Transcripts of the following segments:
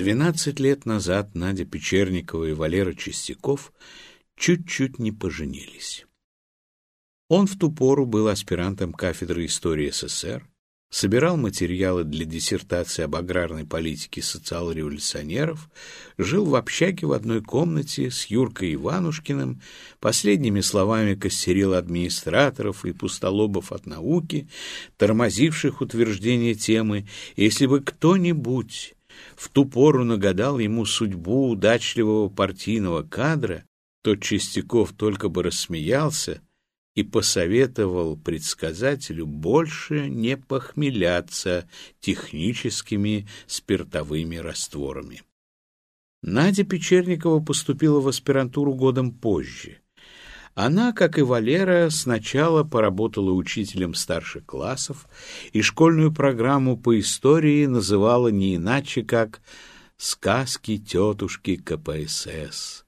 Двенадцать лет назад Надя Печерникова и Валера Чистяков чуть-чуть не поженились. Он в ту пору был аспирантом кафедры истории СССР, собирал материалы для диссертации об аграрной политике социал-революционеров, жил в общаге в одной комнате с Юркой Иванушкиным, последними словами костерил администраторов и пустолобов от науки, тормозивших утверждение темы, если бы кто-нибудь в ту пору нагадал ему судьбу удачливого партийного кадра, то Чистяков только бы рассмеялся и посоветовал предсказателю больше не похмеляться техническими спиртовыми растворами. Надя Печерникова поступила в аспирантуру годом позже. Она, как и Валера, сначала поработала учителем старших классов и школьную программу по истории называла не иначе, как «Сказки тетушки КПСС»,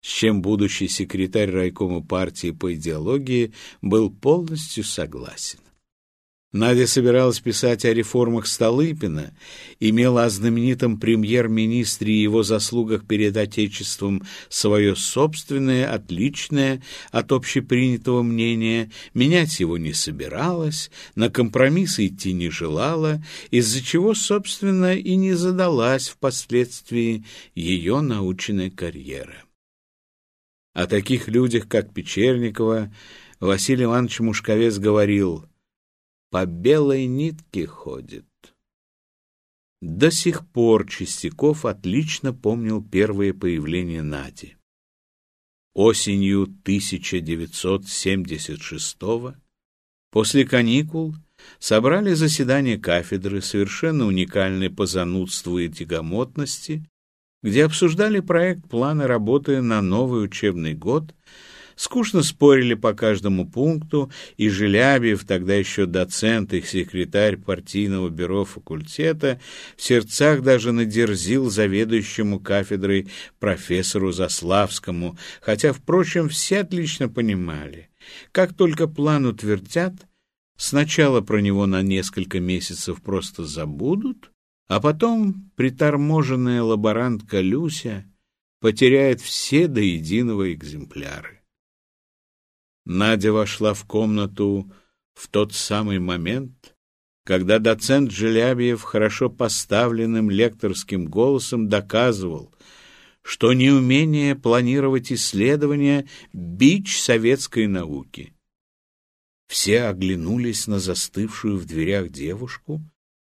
с чем будущий секретарь райкома партии по идеологии был полностью согласен. Надя собиралась писать о реформах Столыпина, имела о знаменитом премьер-министре и его заслугах перед Отечеством свое собственное, отличное от общепринятого мнения, менять его не собиралась, на компромиссы идти не желала, из-за чего, собственно, и не задалась впоследствии ее научная карьера. О таких людях, как Печерникова, Василий Иванович Мушковец говорил — по белой нитке ходит. До сих пор Чистяков отлично помнил первое появление Нади. Осенью 1976-го, после каникул, собрали заседание кафедры, совершенно уникальной по занудству и тягомотности, где обсуждали проект плана работы на новый учебный год скучно спорили по каждому пункту, и Желябьев, тогда еще доцент и секретарь партийного бюро факультета, в сердцах даже надерзил заведующему кафедрой профессору Заславскому, хотя, впрочем, все отлично понимали, как только план утвердят, сначала про него на несколько месяцев просто забудут, а потом приторможенная лаборантка Люся потеряет все до единого экземпляры. Надя вошла в комнату в тот самый момент, когда доцент Желябьев хорошо поставленным лекторским голосом доказывал, что неумение планировать исследования — бич советской науки. Все оглянулись на застывшую в дверях девушку,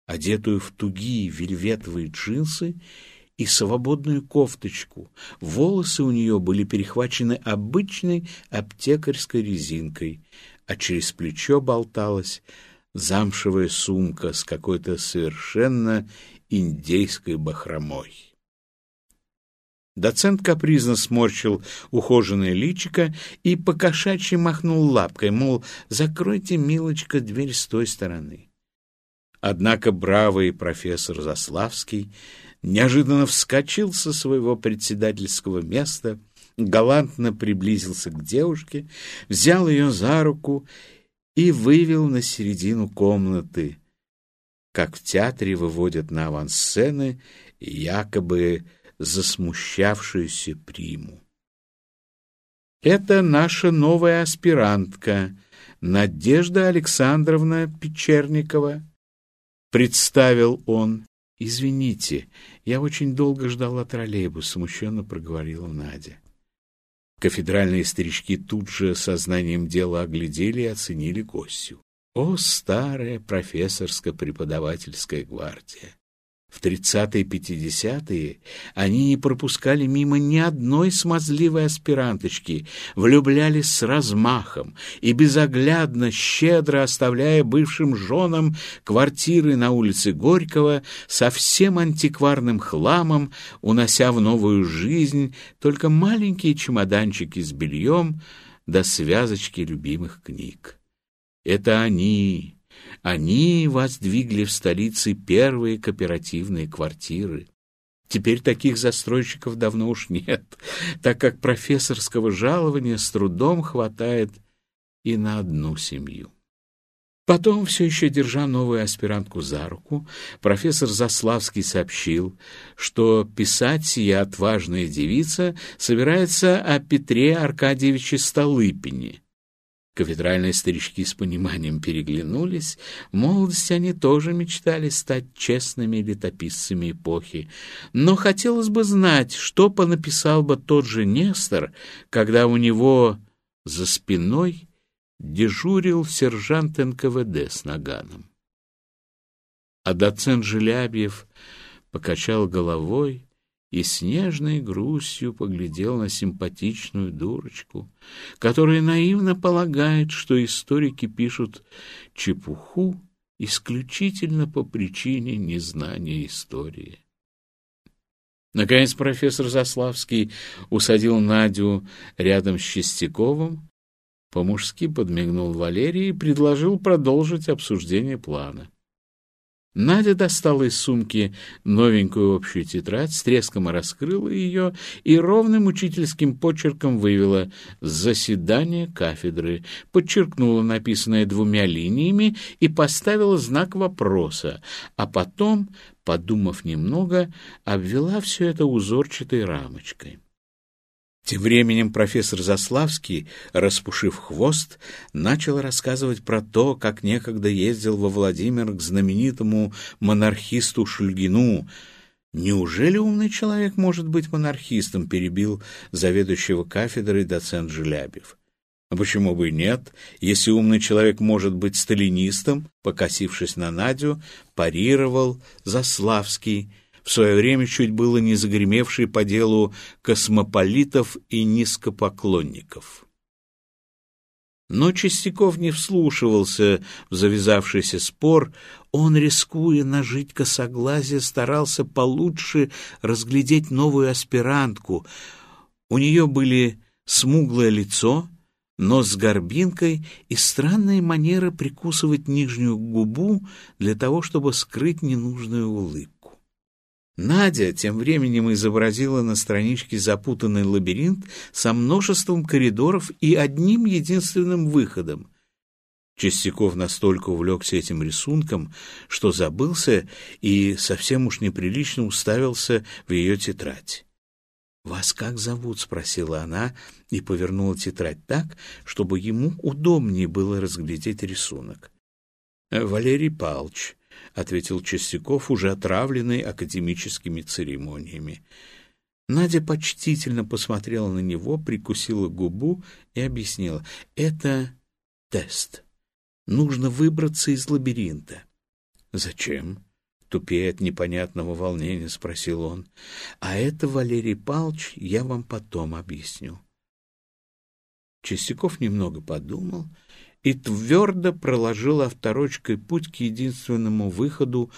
одетую в тугие вельветовые джинсы и свободную кофточку. Волосы у нее были перехвачены обычной аптекарской резинкой, а через плечо болталась замшевая сумка с какой-то совершенно индейской бахромой. Доцент капризно сморщил ухоженное личико и покошачьи махнул лапкой, мол, закройте, милочка, дверь с той стороны. Однако бравый профессор Заславский неожиданно вскочил со своего председательского места, галантно приблизился к девушке, взял ее за руку и вывел на середину комнаты, как в театре выводят на авансцены якобы засмущавшуюся приму. «Это наша новая аспирантка, Надежда Александровна Печерникова», — представил он. «Извините, я очень долго ждала троллейбус», — смущенно проговорила Надя. Кафедральные старички тут же сознанием дела оглядели и оценили гостью. О, старая профессорско-преподавательская гвардия! В 30-е-50-е они не пропускали мимо ни одной смазливой аспиранточки, влюблялись с размахом и безоглядно, щедро оставляя бывшим женам квартиры на улице Горького со всем антикварным хламом, унося в новую жизнь только маленькие чемоданчики с бельем до связочки любимых книг. Это они, они воздвигли в столице первые кооперативные квартиры. Теперь таких застройщиков давно уж нет, так как профессорского жалования с трудом хватает и на одну семью. Потом, все еще держа новую аспирантку за руку, профессор Заславский сообщил, что писать сия отважная девица собирается о Петре Аркадьевиче Столыпине. Кафедральные старички с пониманием переглянулись. В молодости они тоже мечтали стать честными летописцами эпохи. Но хотелось бы знать, что понаписал бы тот же Нестор, когда у него за спиной дежурил сержант НКВД с наганом. А доцент Желябьев покачал головой и с нежной грустью поглядел на симпатичную дурочку, которая наивно полагает, что историки пишут чепуху исключительно по причине незнания истории. Наконец профессор Заславский усадил Надю рядом с Чистяковым по-мужски подмигнул Валерий и предложил продолжить обсуждение плана. Надя достала из сумки новенькую общую тетрадь, с треском раскрыла ее и ровным учительским почерком вывела «Заседание кафедры», подчеркнула написанное двумя линиями и поставила знак вопроса, а потом, подумав немного, обвела все это узорчатой рамочкой. Тем временем профессор Заславский, распушив хвост, начал рассказывать про то, как некогда ездил во Владимир к знаменитому монархисту Шульгину. «Неужели умный человек может быть монархистом?» — перебил заведующего кафедрой доцент Желябев. «А почему бы и нет, если умный человек может быть сталинистом?» Покосившись на Надю, парировал Заславский — в свое время чуть было не загремевший по делу космополитов и низкопоклонников. Но Чистяков не вслушивался в завязавшийся спор, он, рискуя нажить косоглазие, старался получше разглядеть новую аспирантку. У нее были смуглое лицо, нос с горбинкой и странная манера прикусывать нижнюю губу для того, чтобы скрыть ненужную улыбку. Надя тем временем изобразила на страничке запутанный лабиринт со множеством коридоров и одним единственным выходом. Чистяков настолько увлекся этим рисунком, что забылся и совсем уж неприлично уставился в ее тетрадь. «Вас как зовут?» — спросила она и повернула тетрадь так, чтобы ему удобнее было разглядеть рисунок. «Валерий Палч», — ответил Чистяков, уже отравленный академическими церемониями. Надя почтительно посмотрела на него, прикусила губу и объяснила. «Это тест. Нужно выбраться из лабиринта». «Зачем?» — тупее от непонятного волнения спросил он. «А это, Валерий Павлович, я вам потом объясню». Чистяков немного подумал и твердо проложил авторочкой путь к единственному выходу,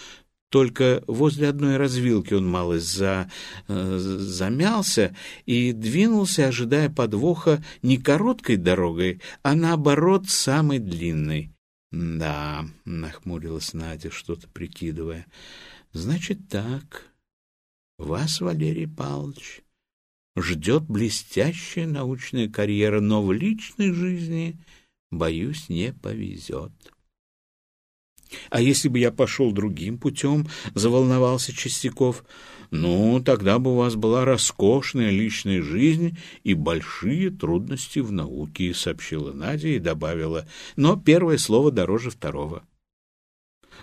только возле одной развилки он малость за, э, замялся и двинулся, ожидая подвоха не короткой дорогой, а наоборот самой длинной. «Да», — нахмурилась Надя, что-то прикидывая, — «значит так. Вас, Валерий Павлович, ждет блестящая научная карьера, но в личной жизни боюсь, не повезет. А если бы я пошел другим путем, — заволновался Чистяков, — ну, тогда бы у вас была роскошная личная жизнь и большие трудности в науке, — сообщила Надя и добавила, — но первое слово дороже второго.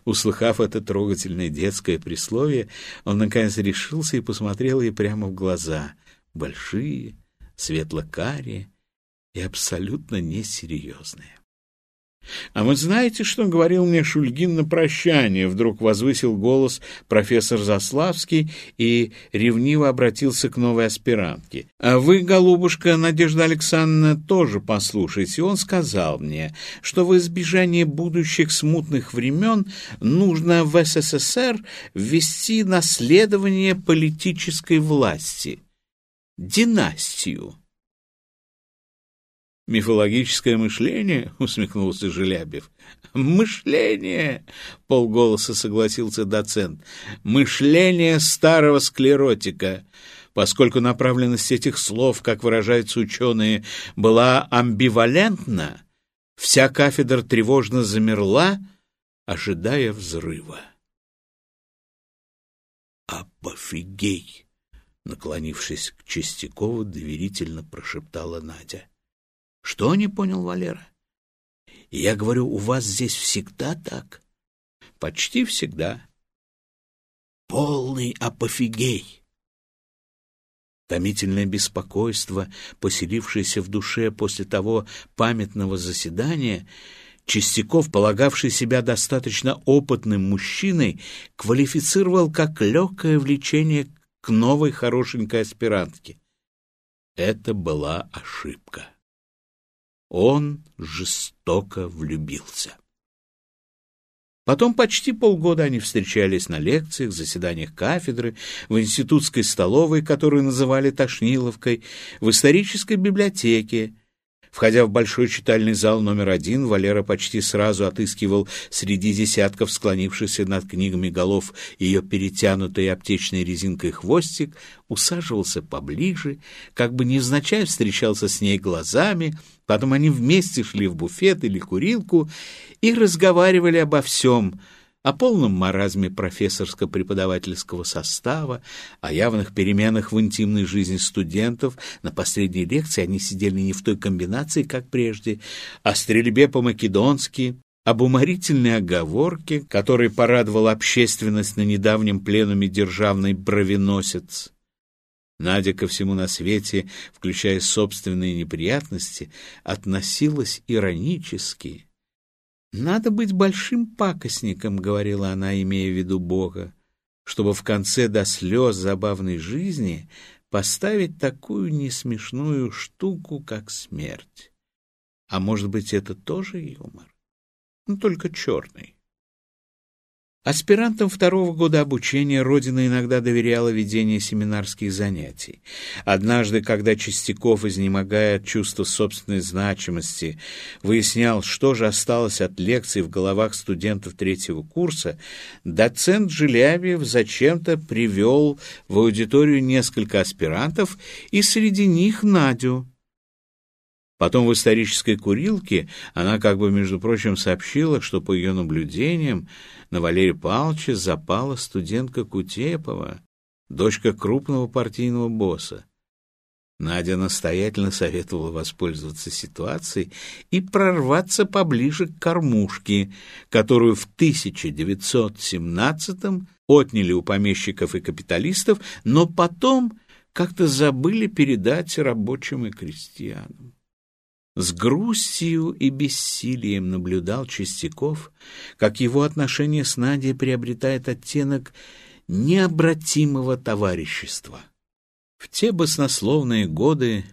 Услыхав это трогательное детское присловие, он наконец решился и посмотрел ей прямо в глаза, большие, светло-карие, и абсолютно несерьезные. «А вы знаете, что говорил мне Шульгин на прощание?» Вдруг возвысил голос профессор Заславский и ревниво обратился к новой аспирантке. «А вы, голубушка Надежда Александровна, тоже послушайте. Он сказал мне, что в избежание будущих смутных времен нужно в СССР ввести наследование политической власти, династию». «Мифологическое мышление?» — усмехнулся Желябев. «Мышление!» — полголоса согласился доцент. «Мышление старого склеротика!» Поскольку направленность этих слов, как выражаются ученые, была амбивалентна, Вся кафедра тревожно замерла, ожидая взрыва. «Апофигей!» — наклонившись к Чистякову, доверительно прошептала Надя. «Что?» — не понял Валера. «Я говорю, у вас здесь всегда так?» «Почти всегда». «Полный апофигей!» Томительное беспокойство, поселившееся в душе после того памятного заседания, Чистяков, полагавший себя достаточно опытным мужчиной, квалифицировал как легкое влечение к новой хорошенькой аспирантке. Это была ошибка. Он жестоко влюбился. Потом почти полгода они встречались на лекциях, заседаниях кафедры, в институтской столовой, которую называли Тошниловкой, в исторической библиотеке, Входя в большой читальный зал номер один, Валера почти сразу отыскивал среди десятков склонившихся над книгами голов ее перетянутый аптечной резинкой хвостик, усаживался поближе, как бы невзначай встречался с ней глазами, потом они вместе шли в буфет или курилку и разговаривали обо всем — о полном маразме профессорско-преподавательского состава, о явных переменах в интимной жизни студентов. На последней лекции они сидели не в той комбинации, как прежде, о стрельбе по-македонски, об уморительной оговорке, которой порадовала общественность на недавнем пленуме державный бровеносец. Надя ко всему на свете, включая собственные неприятности, относилась иронически «Надо быть большим пакостником», — говорила она, имея в виду Бога, чтобы в конце до слез забавной жизни поставить такую несмешную штуку, как смерть. А может быть, это тоже юмор? Ну, только черный. Аспирантам второго года обучения Родина иногда доверяла ведение семинарских занятий. Однажды, когда Чистяков, изнемогая от чувства собственной значимости, выяснял, что же осталось от лекций в головах студентов третьего курса, доцент Жилявьев зачем-то привел в аудиторию несколько аспирантов и среди них Надю. Потом в исторической курилке она, как бы, между прочим, сообщила, что, по ее наблюдениям, на Валерия Павловича запала студентка Кутепова, дочка крупного партийного босса. Надя настоятельно советовала воспользоваться ситуацией и прорваться поближе к кормушке, которую в 1917-м отняли у помещиков и капиталистов, но потом как-то забыли передать рабочим и крестьянам. С грустью и бессилием наблюдал Чистяков, как его отношение с Надей приобретает оттенок необратимого товарищества. В те баснословные годы,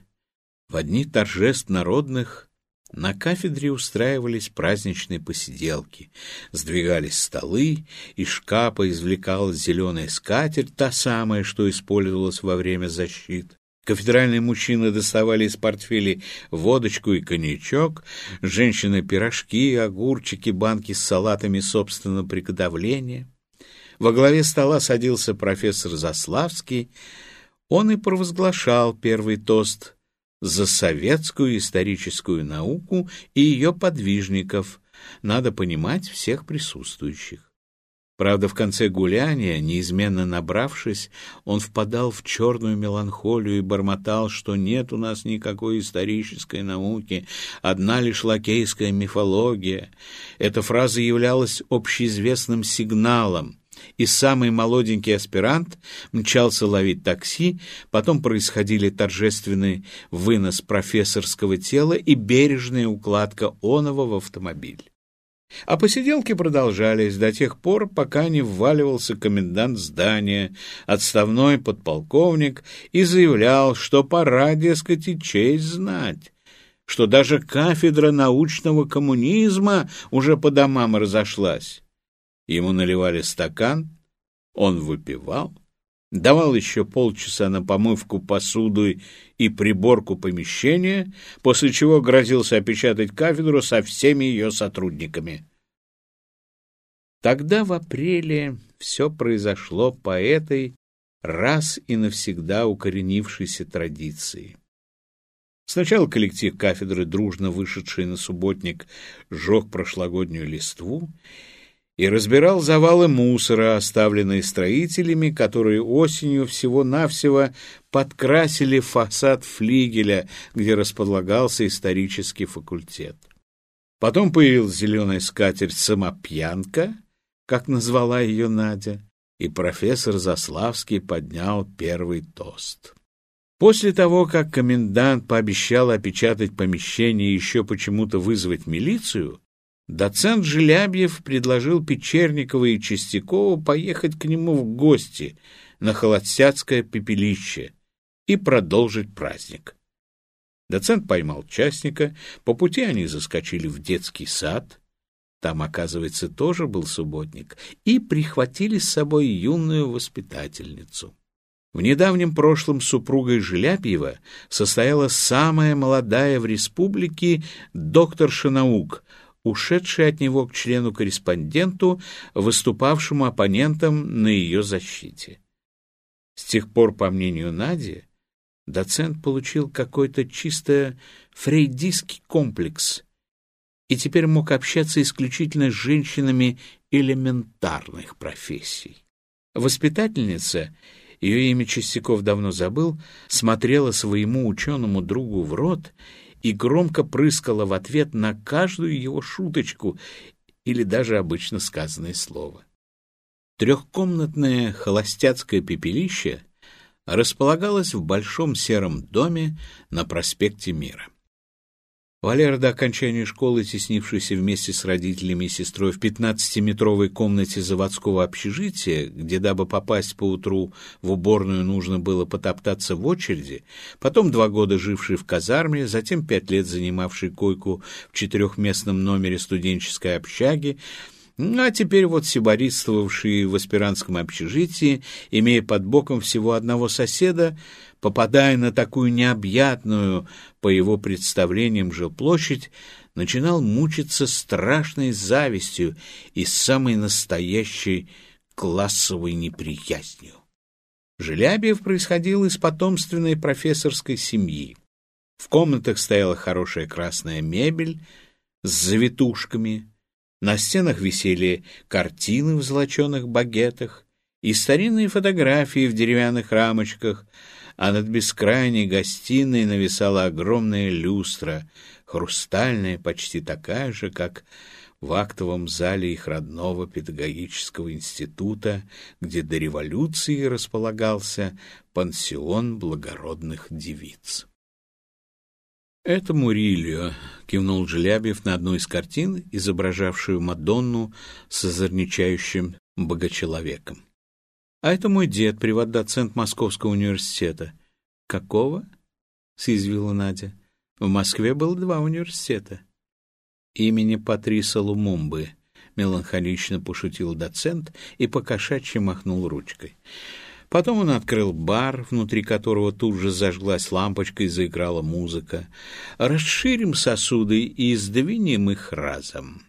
в одни торжеств народных, на кафедре устраивались праздничные посиделки, сдвигались столы, из шкафа извлекалась зеленая скатерть, та самая, что использовалась во время защит. Кафедральные мужчины доставали из портфелей водочку и коньячок, женщины — пирожки, огурчики, банки с салатами собственного приготовления. Во главе стола садился профессор Заславский. Он и провозглашал первый тост за советскую историческую науку и ее подвижников. Надо понимать всех присутствующих. Правда, в конце гуляния, неизменно набравшись, он впадал в черную меланхолию и бормотал, что нет у нас никакой исторической науки, одна лишь лакейская мифология. Эта фраза являлась общеизвестным сигналом, и самый молоденький аспирант мчался ловить такси, потом происходили торжественный вынос профессорского тела и бережная укладка оного в автомобиль. А посиделки продолжались до тех пор, пока не вваливался комендант здания, отставной подполковник, и заявлял, что пора, дескать, и честь знать, что даже кафедра научного коммунизма уже по домам разошлась. Ему наливали стакан, он выпивал, давал еще полчаса на помывку посуды и приборку помещения, после чего грозился опечатать кафедру со всеми ее сотрудниками. Тогда, в апреле, все произошло по этой раз и навсегда укоренившейся традиции. Сначала коллектив кафедры, дружно вышедший на субботник, сжег прошлогоднюю листву и разбирал завалы мусора, оставленные строителями, которые осенью всего-навсего подкрасили фасад флигеля, где располагался исторический факультет. Потом появилась зеленая скатерть «Самопьянка», как назвала ее Надя, и профессор Заславский поднял первый тост. После того, как комендант пообещал опечатать помещение и еще почему-то вызвать милицию, доцент Желябьев предложил Печерникова и Чистякову поехать к нему в гости на Холодсядское пепелище и продолжить праздник. Доцент поймал частника, по пути они заскочили в детский сад, там, оказывается, тоже был субботник, и прихватили с собой юную воспитательницу. В недавнем прошлом супругой Желябьева состояла самая молодая в республике докторша наук, ушедшая от него к члену-корреспонденту, выступавшему оппонентом на ее защите. С тех пор, по мнению Нади, доцент получил какой-то чисто фрейдистский комплекс и теперь мог общаться исключительно с женщинами элементарных профессий. Воспитательница — ее имя Чистяков давно забыл, смотрела своему ученому другу в рот и громко прыскала в ответ на каждую его шуточку или даже обычно сказанное слово. Трехкомнатное холостяцкое пепелище располагалось в большом сером доме на проспекте Мира. Валера до окончания школы, теснившийся вместе с родителями и сестрой в пятнадцатиметровой комнате заводского общежития, где, дабы попасть поутру в уборную, нужно было потоптаться в очереди, потом два года живший в казарме, затем пять лет занимавший койку в четырехместном номере студенческой общаги, а теперь вот сиборитствовавший в аспирантском общежитии, имея под боком всего одного соседа, попадая на такую необъятную, по его представлениям, жилплощадь, начинал мучиться страшной завистью и самой настоящей классовой неприязнью. Желябьев происходил из потомственной профессорской семьи. В комнатах стояла хорошая красная мебель с завитушками, на стенах висели картины в золоченых багетах и старинные фотографии в деревянных рамочках, а над бескрайней гостиной нависала огромная люстра, хрустальная, почти такая же, как в актовом зале их родного педагогического института, где до революции располагался пансион благородных девиц. «Это Мурильо», — кивнул Желябьев на одну из картин, изображавшую Мадонну с озорничающим богочеловеком. «А это мой дед, приват-доцент Московского университета». «Какого?» — съязвила Надя. «В Москве было два университета». «Имени Патриса Лумумбы», — меланхолично пошутил доцент и покошачьи махнул ручкой. Потом он открыл бар, внутри которого тут же зажглась лампочка и заиграла музыка. «Расширим сосуды и сдвинем их разом».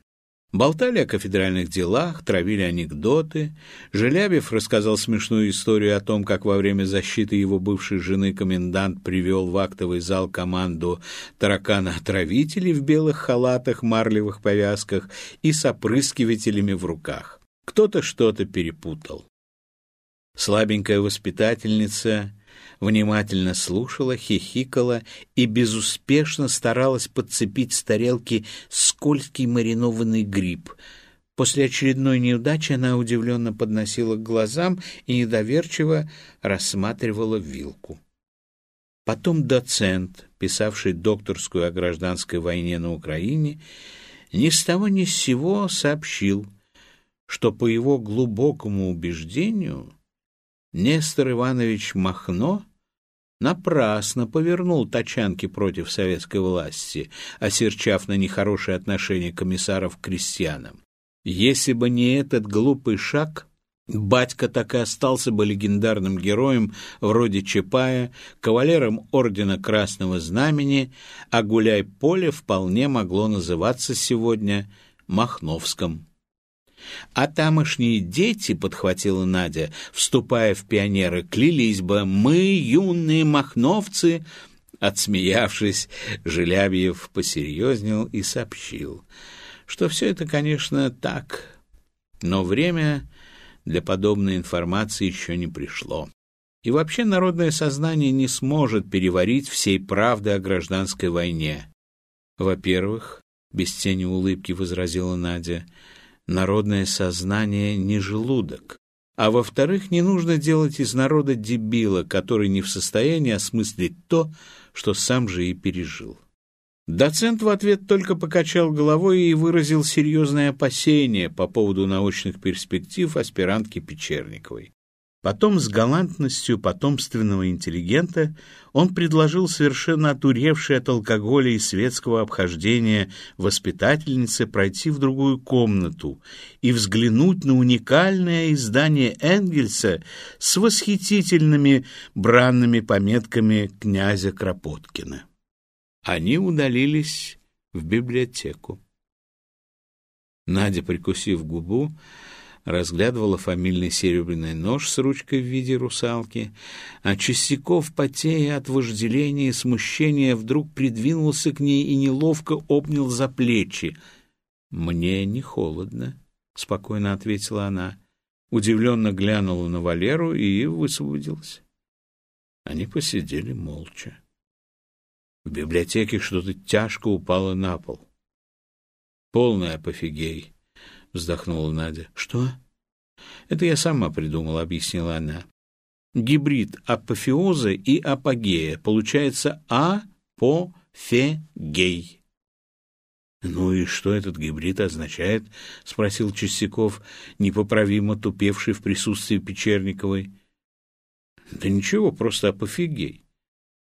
Болтали о кафедральных делах, травили анекдоты. Желябев рассказал смешную историю о том, как во время защиты его бывшей жены комендант привел в актовый зал команду таракана-отравителей в белых халатах, марлевых повязках и с опрыскивателями в руках. Кто-то что-то перепутал. Слабенькая воспитательница внимательно слушала, хихикала и безуспешно старалась подцепить с тарелки скользкий маринованный гриб. После очередной неудачи она удивленно подносила к глазам и недоверчиво рассматривала вилку. Потом доцент, писавший докторскую о гражданской войне на Украине, ни с того ни с сего сообщил, что по его глубокому убеждению Нестор Иванович Махно напрасно повернул тачанки против советской власти, осерчав на нехорошее отношение комиссаров к крестьянам. Если бы не этот глупый шаг, батька так и остался бы легендарным героем вроде Чапая, кавалером Ордена Красного Знамени, а гуляй-поле вполне могло называться сегодня Махновском. А тамошние дети, — подхватила Надя, вступая в пионеры, — клялись бы, мы, юные махновцы, Отсмеявшись, Желябьев посерьезнел и сообщил, что все это, конечно, так, но время для подобной информации еще не пришло. И вообще народное сознание не сможет переварить всей правды о гражданской войне. Во-первых, без тени улыбки возразила Надя, народное сознание не желудок. А во-вторых, не нужно делать из народа дебила, который не в состоянии осмыслить то, что сам же и пережил. Доцент в ответ только покачал головой и выразил серьезное опасение по поводу научных перспектив аспирантки Печерниковой. Потом с галантностью потомственного интеллигента он предложил совершенно отуревшей от алкоголя и светского обхождения воспитательнице пройти в другую комнату и взглянуть на уникальное издание Энгельса с восхитительными бранными пометками князя Кропоткина. Они удалились в библиотеку. Надя, прикусив губу, разглядывала фамильный серебряный нож с ручкой в виде русалки, а Чистяков, потея от вожделения и смущения, вдруг придвинулся к ней и неловко обнял за плечи. «Мне не холодно», — спокойно ответила она. Удивленно глянула на Валеру и высвободилась. Они посидели молча. В библиотеке что-то тяжко упало на пол. «Полный апофигей», вздохнула Надя. Что? Это я сама придумала, объяснила она. Гибрид апофеоза и апогея. Получается апофегей. «Ну и что этот гибрид означает?» — спросил Чистяков, непоправимо тупевший в присутствии Печерниковой. «Да ничего, просто апофигей».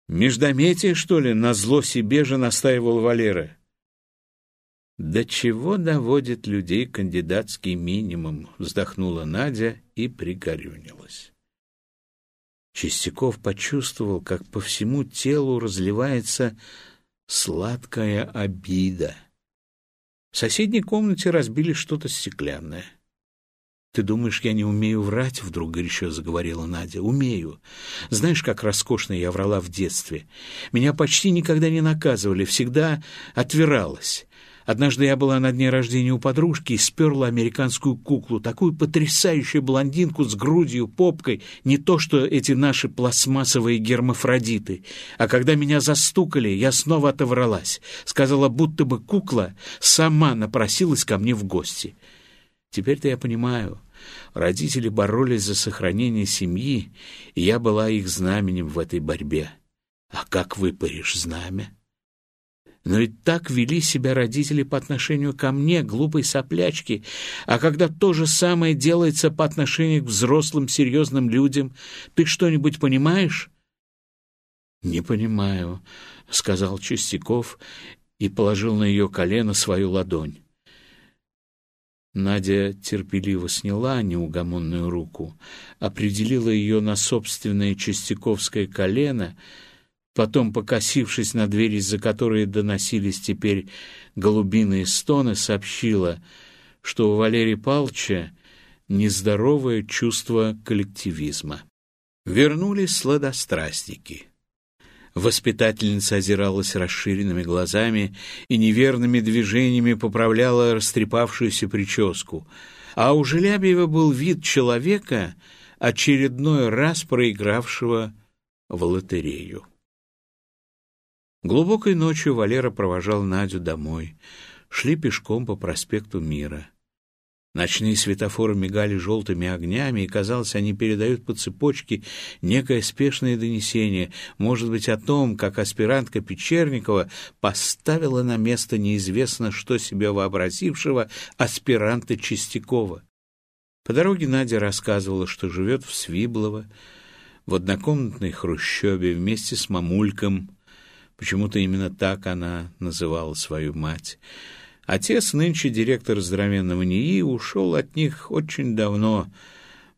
«Междометие, что ли?» — назло себе же настаивал Валера. «До чего доводит людей кандидатский минимум?» — вздохнула Надя и пригорюнилась. Чистяков почувствовал, как по всему телу разливается сладкая обида. В соседней комнате разбили что-то стеклянное. «Ты думаешь, я не умею врать?» — вдруг горячо заговорила Надя. «Умею. Знаешь, как роскошно я врала в детстве. Меня почти никогда не наказывали, всегда отвиралась. Однажды я была на дне рождения у подружки и сперла американскую куклу, такую потрясающую блондинку с грудью, попкой, не то что эти наши пластмассовые гермафродиты. А когда меня застукали, я снова отобралась. Сказала, будто бы кукла сама напросилась ко мне в гости. Теперь-то я понимаю. Родители боролись за сохранение семьи, и я была их знаменем в этой борьбе. А как выпаришь знамя? Но ведь так вели себя родители по отношению ко мне, глупой соплячке. А когда то же самое делается по отношению к взрослым серьезным людям, ты что-нибудь понимаешь? — Не понимаю, — сказал Чистяков и положил на ее колено свою ладонь. Надя терпеливо сняла неугомонную руку, определила ее на собственное Чистяковское колено — Потом, покосившись на дверь, из-за которой доносились теперь голубиные стоны, сообщила, что у Валерия Палча нездоровое чувство коллективизма. Вернулись сладострастники. Воспитательница озиралась расширенными глазами и неверными движениями поправляла растрепавшуюся прическу, а у Желябьева был вид человека, очередной раз проигравшего в лотерею. Глубокой ночью Валера провожал Надю домой. Шли пешком по проспекту Мира. Ночные светофоры мигали желтыми огнями, и, казалось, они передают по цепочке некое спешное донесение, может быть, о том, как аспирантка Печерникова поставила на место неизвестно что себе вообразившего аспиранта Чистякова. По дороге Надя рассказывала, что живет в Свиблово, в однокомнатной хрущебе вместе с мамульком, Почему-то именно так она называла свою мать. Отец, нынче директор здоровенного НИИ, ушел от них очень давно.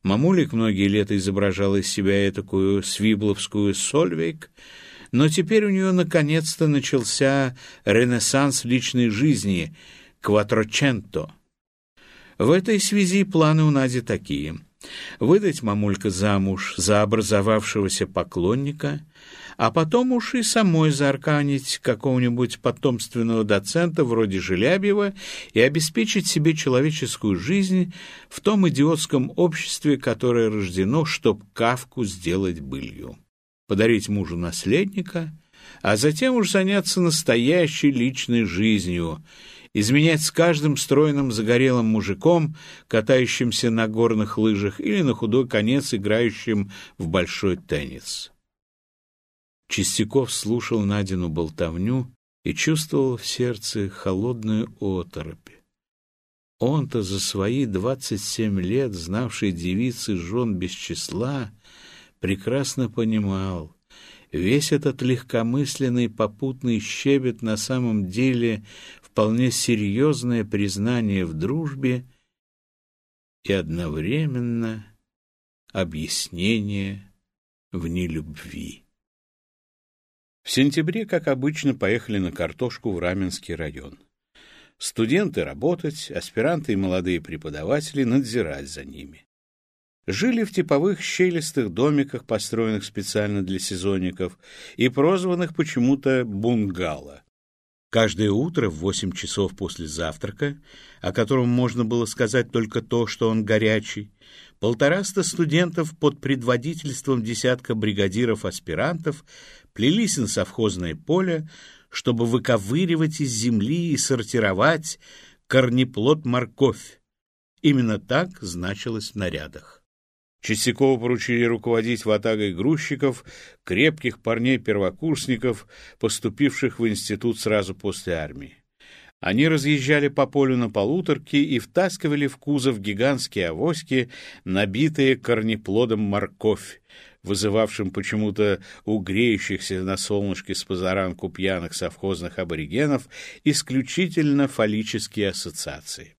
Мамулик многие лета изображала из себя такую свибловскую Сольвейк, но теперь у нее наконец-то начался ренессанс личной жизни, кватроченто. В этой связи планы у Нади такие — выдать мамулька замуж за образовавшегося поклонника, а потом уж и самой заарканить какого-нибудь потомственного доцента вроде Желябьева и обеспечить себе человеческую жизнь в том идиотском обществе, которое рождено, чтоб Кавку сделать былью. Подарить мужу наследника, а затем уж заняться настоящей личной жизнью — изменять с каждым стройным загорелым мужиком, катающимся на горных лыжах или на худой конец играющим в большой теннис. Чистяков слушал Надину болтовню и чувствовал в сердце холодную оторопь. Он-то за свои двадцать семь лет, знавший девицы жен без числа, прекрасно понимал, весь этот легкомысленный попутный щебет на самом деле вполне серьезное признание в дружбе и одновременно объяснение в нелюбви. В сентябре, как обычно, поехали на картошку в Раменский район. Студенты работать, аспиранты и молодые преподаватели надзирать за ними. Жили в типовых щелистых домиках, построенных специально для сезонников и прозванных почему-то бунгало. Каждое утро в восемь часов после завтрака, о котором можно было сказать только то, что он горячий, полтораста студентов под предводительством десятка бригадиров-аспирантов плелись на совхозное поле, чтобы выковыривать из земли и сортировать корнеплод-морковь. Именно так значилось в нарядах. Чистякову поручили руководить ватагой грузчиков, крепких парней-первокурсников, поступивших в институт сразу после армии. Они разъезжали по полю на полуторке и втаскивали в кузов гигантские авоськи, набитые корнеплодом морковь, вызывавшим почему-то у греющихся на солнышке с позаранку пьяных совхозных аборигенов исключительно фаллические ассоциации.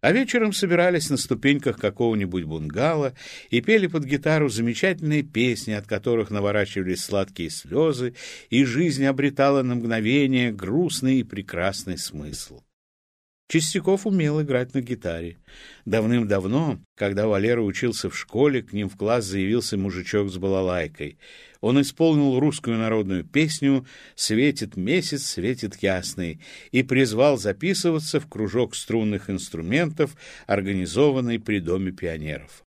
А вечером собирались на ступеньках какого-нибудь бунгало и пели под гитару замечательные песни, от которых наворачивались сладкие слезы, и жизнь обретала на мгновение грустный и прекрасный смысл. Чистяков умел играть на гитаре. Давным-давно, когда Валера учился в школе, к ним в класс заявился мужичок с балалайкой. Он исполнил русскую народную песню «Светит месяц, светит ясный» и призвал записываться в кружок струнных инструментов, организованный при Доме пионеров.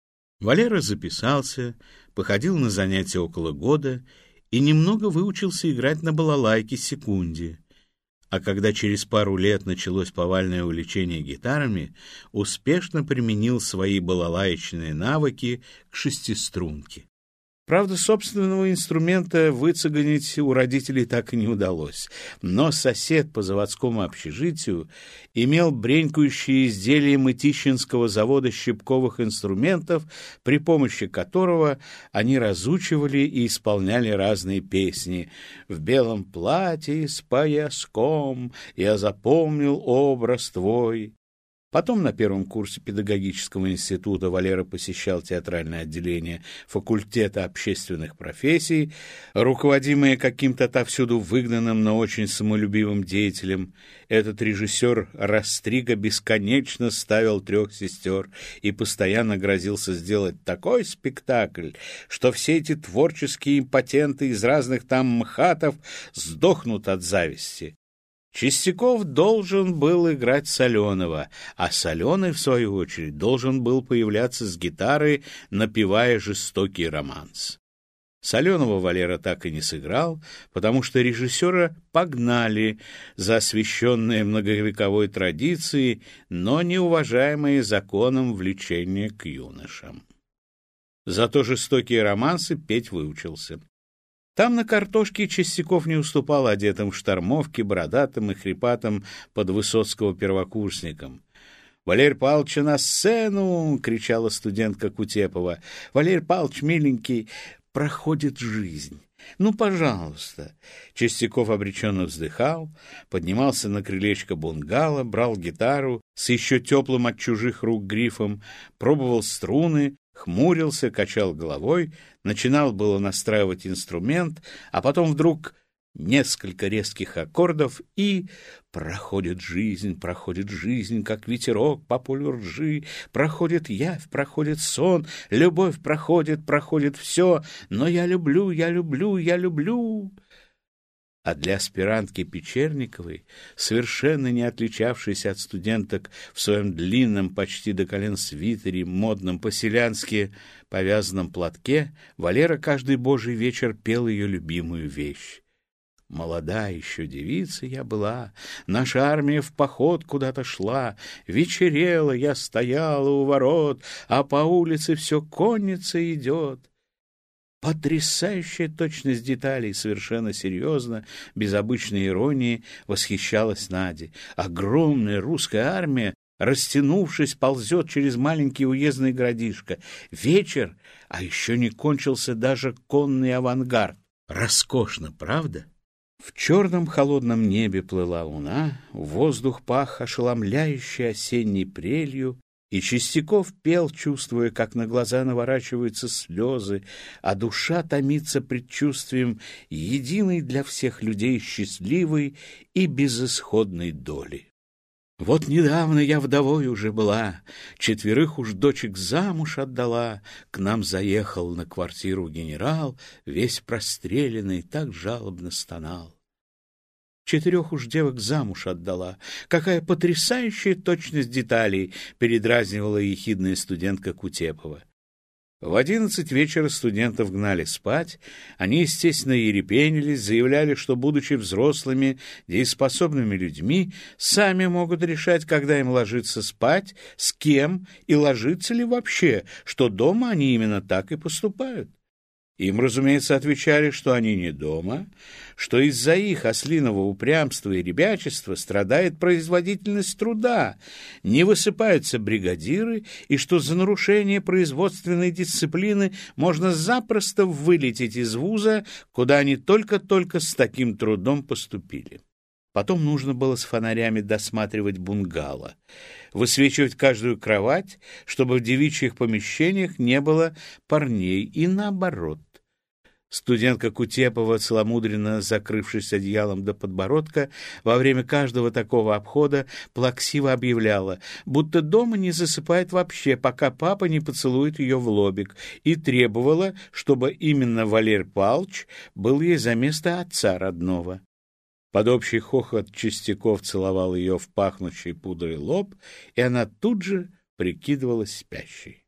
Валера записался, походил на занятия около года и немного выучился играть на балалайке секунде — а когда через пару лет началось повальное увлечение гитарами, успешно применил свои балалаечные навыки к шестиструнке. Правда, собственного инструмента выцеганить у родителей так и не удалось, но сосед по заводскому общежитию имел бренькающие изделия Мытищинского завода щипковых инструментов, при помощи которого они разучивали и исполняли разные песни. «В белом платье с пояском я запомнил образ твой». Потом на первом курсе педагогического института Валера посещал театральное отделение факультета общественных профессий, руководимое каким-то отовсюду выгнанным, но очень самолюбивым деятелем. Этот режиссер Растрига бесконечно ставил трех сестер и постоянно грозился сделать такой спектакль, что все эти творческие импотенты из разных там мхатов сдохнут от зависти. Чистяков должен был играть Соленого, а Соленый, в свою очередь, должен был появляться с гитарой, напевая жестокий романс. Соленого Валера так и не сыграл, потому что режиссера погнали за освященные многовековой традицией, но неуважаемые законом влечения к юношам. Зато жестокие романсы петь выучился. Там на картошке Чистяков не уступал одетым в штормовке, бородатым и хрипатым под Высоцкого первокурсникам. «Валерий Павлович, на сцену!» — кричала студентка Кутепова. «Валерий Павлович, миленький, проходит жизнь. Ну, пожалуйста!» Чистяков обреченно вздыхал, поднимался на крылечко бунгало, брал гитару с еще теплым от чужих рук грифом, пробовал струны, хмурился, качал головой, начинал было настраивать инструмент, а потом вдруг несколько резких аккордов и проходит жизнь, проходит жизнь, как ветерок по полю ржи, проходит явь, проходит сон, любовь проходит, проходит все, но я люблю, я люблю, я люблю. А для аспирантки Печерниковой, совершенно не отличавшейся от студенток в своем длинном, почти до колен свитере, модном по-селянски повязанном платке, Валера каждый божий вечер пел ее любимую вещь. Молода еще девица я была, наша армия в поход куда-то шла, вечерела, я стояла у ворот, а по улице все конница идет. Потрясающая точность деталей, совершенно серьезно, без обычной иронии, восхищалась Надя. Огромная русская армия, растянувшись, ползет через маленький уездный городишко. Вечер, а еще не кончился даже конный авангард. Роскошно, правда? В черном холодном небе плыла луна, воздух пах ошеломляющей осенней прелью, и Чистяков пел, чувствуя, как на глаза наворачиваются слезы, а душа томится предчувствием единой для всех людей счастливой и безысходной доли. Вот недавно я вдовой уже была, четверых уж дочек замуж отдала, к нам заехал на квартиру генерал, весь простреленный, так жалобно стонал. Четырех уж девок замуж отдала. Какая потрясающая точность деталей, передразнивала ехидная студентка Кутепова. В одиннадцать вечера студентов гнали спать. Они, естественно, ерепенились, заявляли, что, будучи взрослыми, дееспособными людьми, сами могут решать, когда им ложиться спать, с кем и ложиться ли вообще, что дома они именно так и поступают. Им, разумеется, отвечали, что они не дома, что из-за их ослиного упрямства и ребячества страдает производительность труда, не высыпаются бригадиры, и что за нарушение производственной дисциплины можно запросто вылететь из вуза, куда они только-только с таким трудом поступили. Потом нужно было с фонарями досматривать бунгало, высвечивать каждую кровать, чтобы в девичьих помещениях не было парней, и наоборот. Студентка Кутепова, целомудренно закрывшись одеялом до подбородка, во время каждого такого обхода плаксиво объявляла, будто дома не засыпает вообще, пока папа не поцелует ее в лобик, и требовала, чтобы именно Валер Палч был ей за место отца родного. Под общий хохот Чистяков целовал ее в пахнущий пудрой лоб, и она тут же прикидывалась спящей.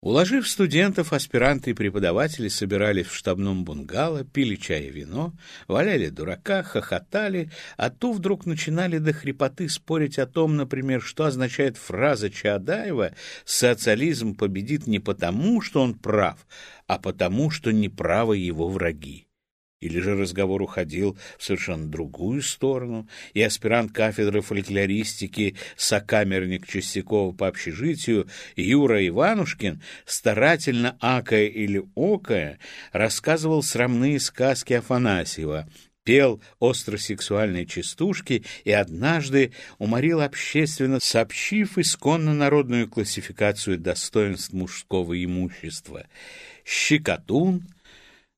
Уложив студентов, аспиранты и преподаватели собирались в штабном бунгало, пили чай и вино, валяли дурака, хохотали, а ту вдруг начинали до хрипоты спорить о том, например, что означает фраза Чаадаева «социализм победит не потому, что он прав, а потому, что неправы его враги». Или же разговор уходил в совершенно другую сторону, и аспирант кафедры фольклористики, сокамерник Чистякова по общежитию Юра Иванушкин, старательно акая или окая, рассказывал срамные сказки Афанасьева, пел остросексуальные частушки и однажды уморил общественно, сообщив исконно народную классификацию достоинств мужского имущества. Щекотун,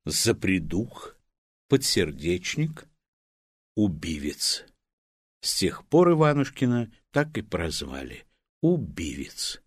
запредух, подсердечник, убивец. С тех пор Иванушкина так и прозвали — убивец.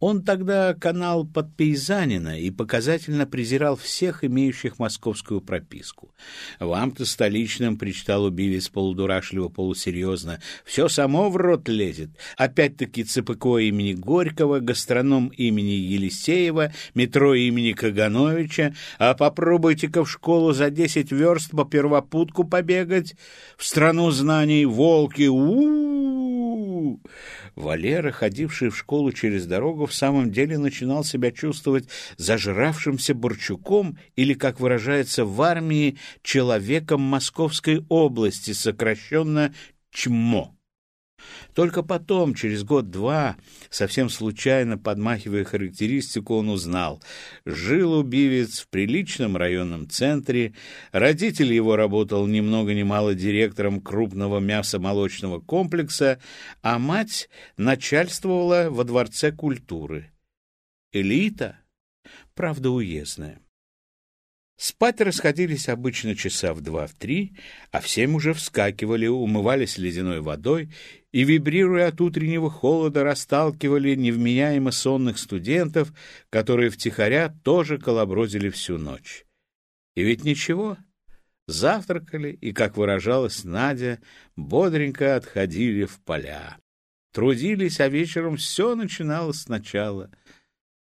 Он тогда канал под Пейзанина и показательно презирал всех имеющих московскую прописку. Вам-то столичным, причитал убивец полудурашливо, полусерьезно, все само в рот лезет. Опять-таки ЦПК имени Горького, гастроном имени Елисеева, метро имени Кагановича, а попробуйте-ка в школу за десять верст по первопутку побегать, в страну знаний волки, у, Валера, ходивший в школу через дорогу, в самом деле начинал себя чувствовать зажравшимся Борчуком или, как выражается в армии, человеком Московской области, сокращенно ЧМО. Только потом, через год-два, совсем случайно подмахивая характеристику, он узнал. Жил убивец в приличном районном центре, родитель его работал ни много ни мало директором крупного мясомолочного комплекса, а мать начальствовала во Дворце культуры. Элита, правда, уездная. Спать расходились обычно часа в два-в три, а в семь уже вскакивали, умывались ледяной водой и, вибрируя от утреннего холода, расталкивали невменяемо сонных студентов, которые втихаря тоже колобродили всю ночь. И ведь ничего, завтракали и, как выражалась Надя, бодренько отходили в поля. Трудились, а вечером все начиналось сначала.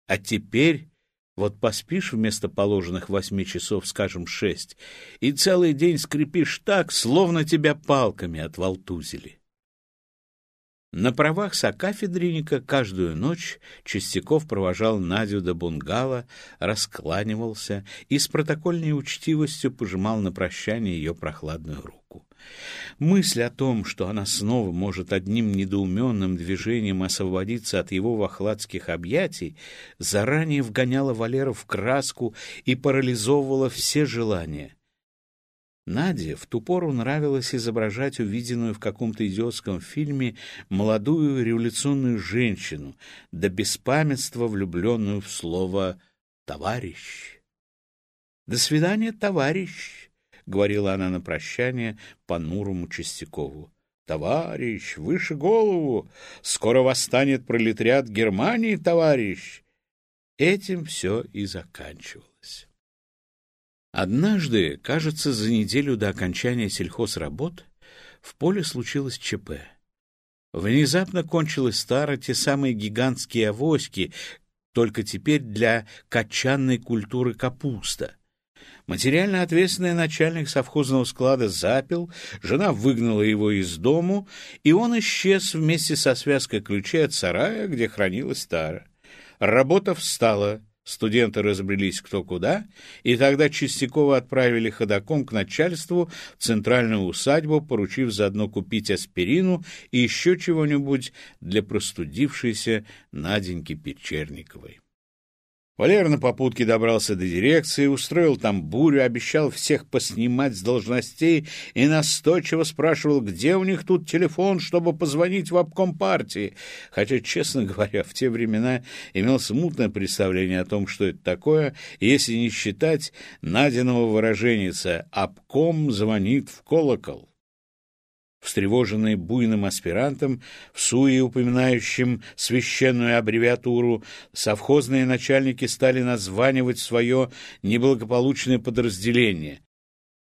А теперь вот поспишь вместо положенных восьми часов, скажем, шесть, и целый день скрипишь так, словно тебя палками отволтузили. На правах сокафедренника каждую ночь Чистяков провожал Надю до бунгало, раскланивался и с протокольной учтивостью пожимал на прощание ее прохладную руку. Мысль о том, что она снова может одним недоуменным движением освободиться от его вахладских объятий, заранее вгоняла Валера в краску и парализовывала все желания. Наде в ту пору нравилось изображать увиденную в каком-то идиотском фильме молодую революционную женщину, до беспамятства влюбленную в слово «товарищ». «До свидания, товарищ!» — говорила она на прощание понурому Чистякову. «Товарищ, выше голову! Скоро восстанет пролетариат Германии, товарищ!» Этим все и заканчивалось. Однажды, кажется, за неделю до окончания сельхозработ, в поле случилось ЧП. Внезапно кончилась стара те самые гигантские авоськи, только теперь для качанной культуры капуста. Материально ответственный начальник совхозного склада запил, жена выгнала его из дому, и он исчез вместе со связкой ключей от сарая, где хранилась тара. Работа встала, Студенты разбрелись кто куда, и тогда Чистякова отправили ходаком к начальству в центральную усадьбу, поручив заодно купить аспирину и еще чего-нибудь для простудившейся Наденьки Печерниковой. Валер на попутке добрался до дирекции, устроил там бурю, обещал всех поснимать с должностей и настойчиво спрашивал, где у них тут телефон, чтобы позвонить в обком партии. Хотя, честно говоря, в те времена имел смутное представление о том, что это такое, если не считать Надиного выраженница «обком звонит в колокол» встревоженные буйным аспирантом, в суе упоминающим священную аббревиатуру, совхозные начальники стали названивать свое неблагополучное подразделение.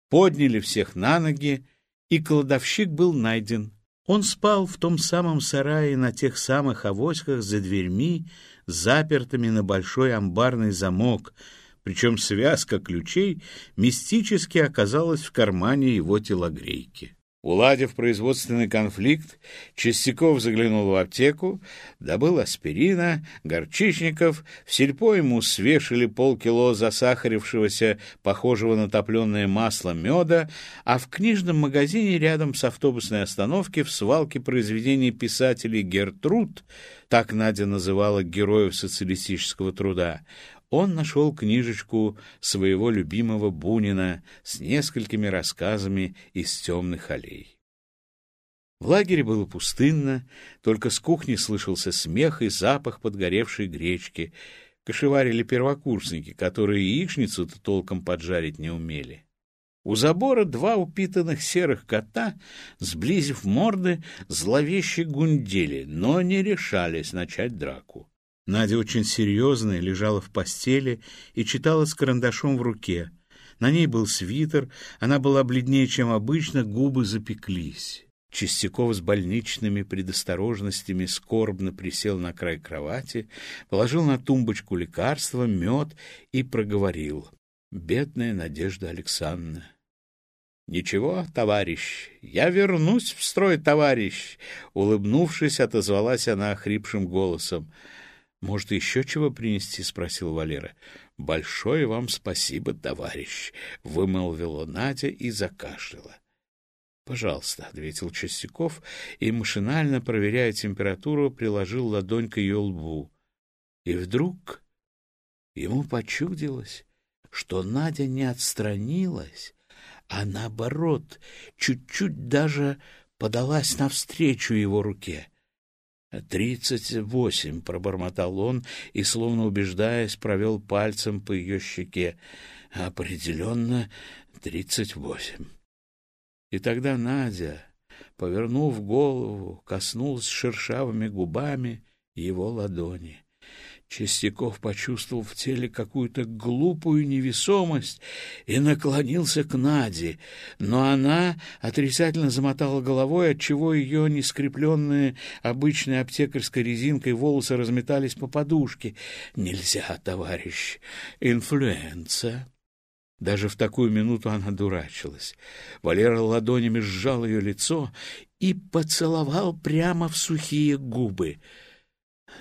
Подняли всех на ноги, и кладовщик был найден. Он спал в том самом сарае на тех самых авоськах за дверьми, запертыми на большой амбарный замок, причем связка ключей мистически оказалась в кармане его телогрейки. Уладив производственный конфликт, Чистяков заглянул в аптеку, добыл аспирина, горчичников, в сельпо ему свешали полкило засахарившегося, похожего на топленое масло меда, а в книжном магазине рядом с автобусной остановки в свалке произведений писателей Гертруд, так Надя называла героев социалистического труда, он нашел книжечку своего любимого Бунина с несколькими рассказами из темных аллей. В лагере было пустынно, только с кухни слышался смех и запах подгоревшей гречки. Кошеварили первокурсники, которые яичницу-то толком поджарить не умели. У забора два упитанных серых кота, сблизив морды, зловеще гундели, но не решались начать драку. Надя очень серьезная лежала в постели и читала с карандашом в руке. На ней был свитер, она была бледнее, чем обычно, губы запеклись. Чистяков с больничными предосторожностями скорбно присел на край кровати, положил на тумбочку лекарства, мед и проговорил. «Бедная Надежда Александровна!» «Ничего, товарищ, я вернусь в строй, товарищ!» Улыбнувшись, отозвалась она хрипшим голосом. «Может, еще чего принести?» — спросил Валера. «Большое вам спасибо, товарищ», — вымолвила Надя и закашляла. «Пожалуйста», — ответил Чистяков и, машинально проверяя температуру, приложил ладонь к ее лбу. И вдруг ему почудилось, что Надя не отстранилась, а наоборот, чуть-чуть даже подалась навстречу его руке. «Тридцать восемь», — пробормотал он и, словно убеждаясь, провел пальцем по ее щеке. «Определенно тридцать восемь». И тогда Надя, повернув голову, коснулась шершавыми губами его ладони. Чистяков почувствовал в теле какую-то глупую невесомость и наклонился к Наде, но она отрицательно замотала головой, отчего ее нескрепленные обычной аптекарской резинкой волосы разметались по подушке. «Нельзя, товарищ, инфлюенция!» Даже в такую минуту она дурачилась. Валера ладонями сжал ее лицо и поцеловал прямо в сухие губы —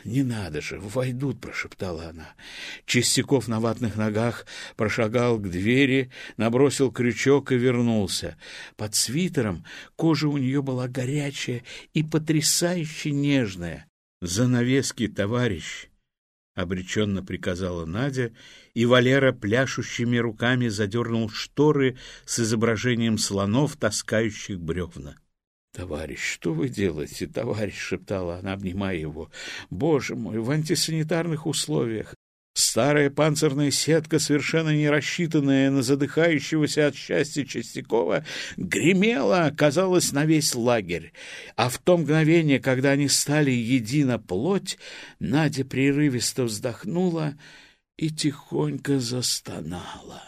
«Не надо же, войдут», — прошептала она. Чистяков на ватных ногах прошагал к двери, набросил крючок и вернулся. Под свитером кожа у нее была горячая и потрясающе нежная. «Занавески, товарищ!» — обреченно приказала Надя, и Валера пляшущими руками задернул шторы с изображением слонов, таскающих бревна. «Товарищ, что вы делаете, товарищ?» — шептала она, обнимая его. «Боже мой, в антисанитарных условиях! Старая панцирная сетка, совершенно не рассчитанная на задыхающегося от счастья Чистякова, гремела, казалось, на весь лагерь. А в то мгновение, когда они стали едино плоть, Надя прерывисто вздохнула и тихонько застонала.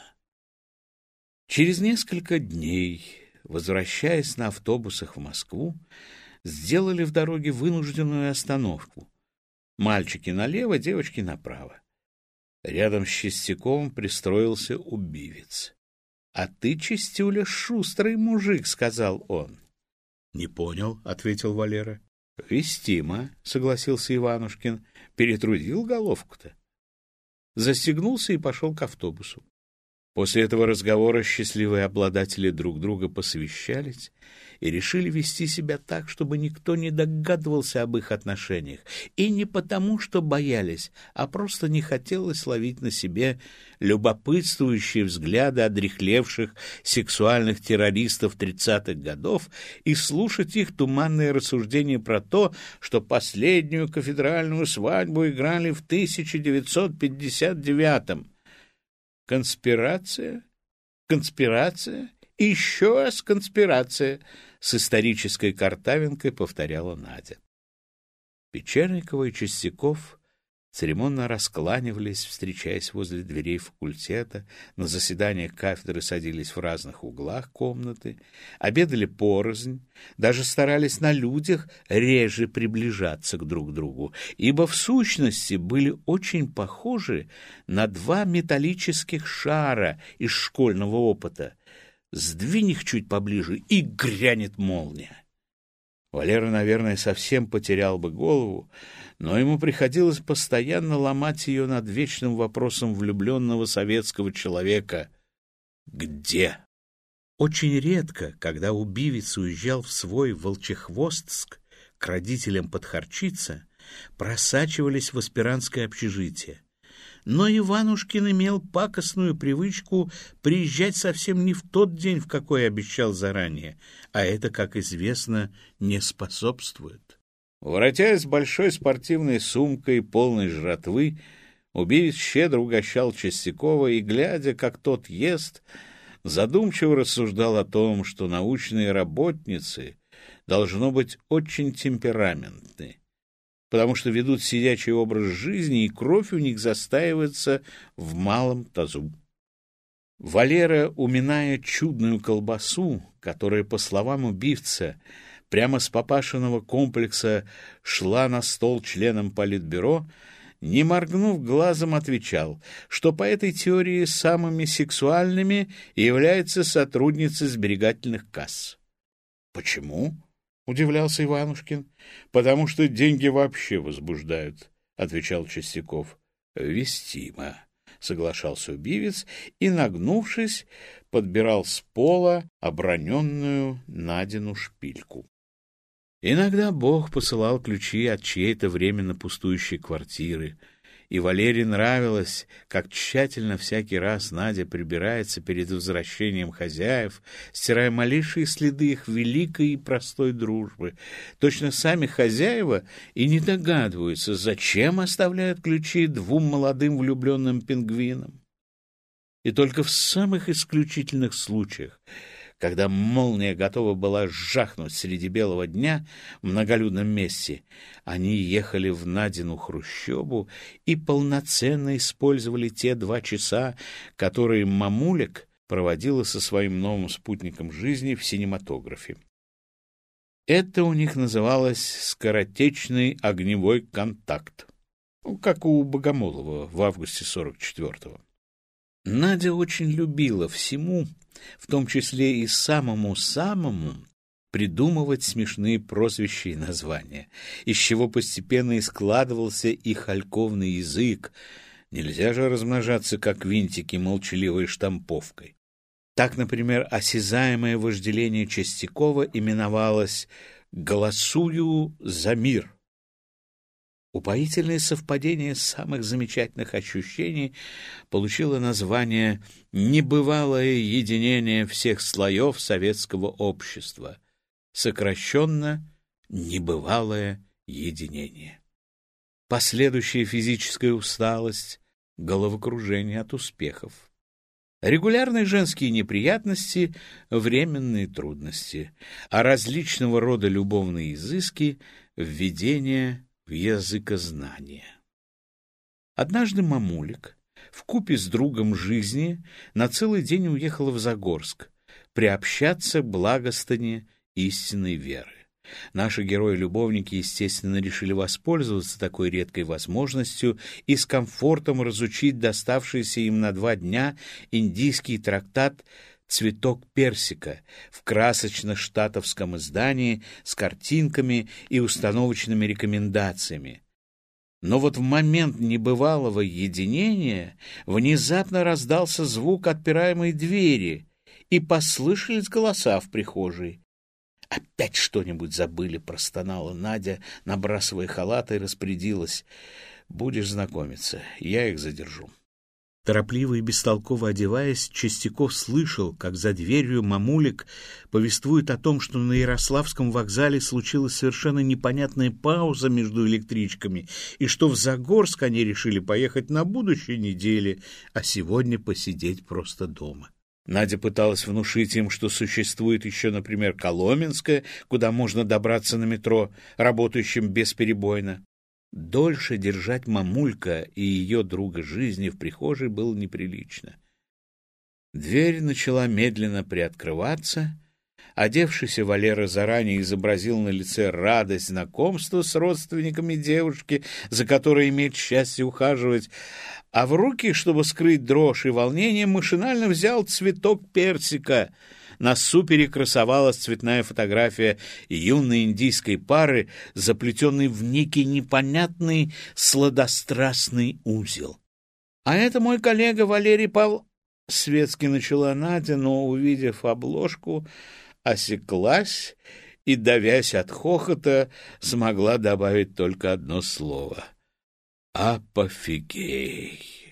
Через несколько дней возвращаясь на автобусах в Москву, сделали в дороге вынужденную остановку. Мальчики налево, девочки направо. Рядом с Чистяковым пристроился убивец. — А ты, Чистюля, шустрый мужик, — сказал он. — Не понял, — ответил Валера. — Вестимо, — согласился Иванушкин. — Перетрудил головку-то. Застегнулся и пошел к автобусу. После этого разговора счастливые обладатели друг друга посвящались и решили вести себя так, чтобы никто не догадывался об их отношениях. И не потому, что боялись, а просто не хотелось ловить на себе любопытствующие взгляды одрехлевших сексуальных террористов тридцатых годов и слушать их туманные рассуждения про то, что последнюю кафедральную свадьбу играли в 1959-м. Конспирация, конспирация еще раз конспирация, с исторической картавинкой повторяла Надя. Печерникова и Чистяков церемонно раскланивались, встречаясь возле дверей факультета, на заседаниях кафедры садились в разных углах комнаты, обедали порознь, даже старались на людях реже приближаться к друг другу, ибо в сущности были очень похожи на два металлических шара из школьного опыта. Сдвинь их чуть поближе, и грянет молния. Валера, наверное, совсем потерял бы голову, но ему приходилось постоянно ломать ее над вечным вопросом влюбленного советского человека «Где?». Очень редко, когда убивец уезжал в свой Волчехвостск к родителям подхарчиться, просачивались в аспирантское общежитие. Но Иванушкин имел пакостную привычку приезжать совсем не в тот день, в какой обещал заранее, а это, как известно, не способствует. Воротясь большой спортивной сумкой, полной жратвы, убивец щедро угощал Чистякова и, глядя, как тот ест, задумчиво рассуждал о том, что научные работницы должно быть очень темпераментны, потому что ведут сидячий образ жизни, и кровь у них застаивается в малом тазу. Валера, уминая чудную колбасу, которая, по словам убивца, прямо с папашиного комплекса шла на стол членам политбюро, не моргнув глазом, отвечал, что по этой теории самыми сексуальными являются сотрудницы сберегательных касс. «Почему?» — удивлялся Иванушкин. «Потому что деньги вообще возбуждают», — отвечал Чистяков. «Вестимо», — соглашался убивец и, нагнувшись, подбирал с пола оброненную Надину шпильку. Иногда Бог посылал ключи от чьей-то временно пустующей квартиры, и Валерии нравилось, как тщательно всякий раз Надя прибирается перед возвращением хозяев, стирая малейшие следы их великой и простой дружбы. Точно сами хозяева и не догадываются, зачем оставляют ключи двум молодым влюбленным пингвинам. И только в самых исключительных случаях когда молния готова была сжахнуть среди белого дня в многолюдном месте, они ехали в Надину хрущебу и полноценно использовали те два часа, которые мамулек проводила со своим новым спутником жизни в синематографе. Это у них называлось «скоротечный огневой контакт», ну, как у Богомолова в августе 44-го. Надя очень любила всему в том числе и самому-самому, придумывать смешные прозвища и названия, из чего постепенно и складывался и хальковный язык. Нельзя же размножаться, как винтики, молчаливой штамповкой. Так, например, осязаемое вожделение Чистякова именовалось «Голосую за мир». Упоительное совпадение самых замечательных ощущений получило название «Небывалое единение всех слоев советского общества», сокращенно «Небывалое единение». Последующая физическая усталость, головокружение от успехов. Регулярные женские неприятности, временные трудности, а различного рода любовные изыски, введение в языкознание. Однажды мамулик в купе с другом жизни на целый день уехала в Загорск приобщаться к благостане истинной веры. Наши герои-любовники, естественно, решили воспользоваться такой редкой возможностью и с комфортом разучить доставшийся им на два дня индийский трактат «Цветок персика» в красочно-штатовском издании с картинками и установочными рекомендациями. Но вот в момент небывалого единения внезапно раздался звук отпираемой двери, и послышались голоса в прихожей. «Опять что-нибудь забыли», — простонала Надя, набрасывая халат и распорядилась. «Будешь знакомиться, я их задержу». Торопливо и бестолково одеваясь, Чистяков слышал, как за дверью мамулик повествует о том, что на Ярославском вокзале случилась совершенно непонятная пауза между электричками, и что в Загорск они решили поехать на будущей неделе, а сегодня посидеть просто дома. Надя пыталась внушить им, что существует еще, например, Коломенская, куда можно добраться на метро, работающим бесперебойно. Дольше держать мамулька и ее друга жизни в прихожей было неприлично. Дверь начала медленно приоткрываться. Одевшийся Валера заранее изобразил на лице радость знакомства с родственниками девушки, за которой имеет счастье ухаживать, а в руки, чтобы скрыть дрожь и волнение, машинально взял цветок персика — на супере красовалась цветная фотография юной индийской пары, заплетенной в некий непонятный сладострастный узел. — А это мой коллега Валерий Павл... Светски начала Надя, но, увидев обложку, осеклась и, давясь от хохота, смогла добавить только одно слово — «Апофигей».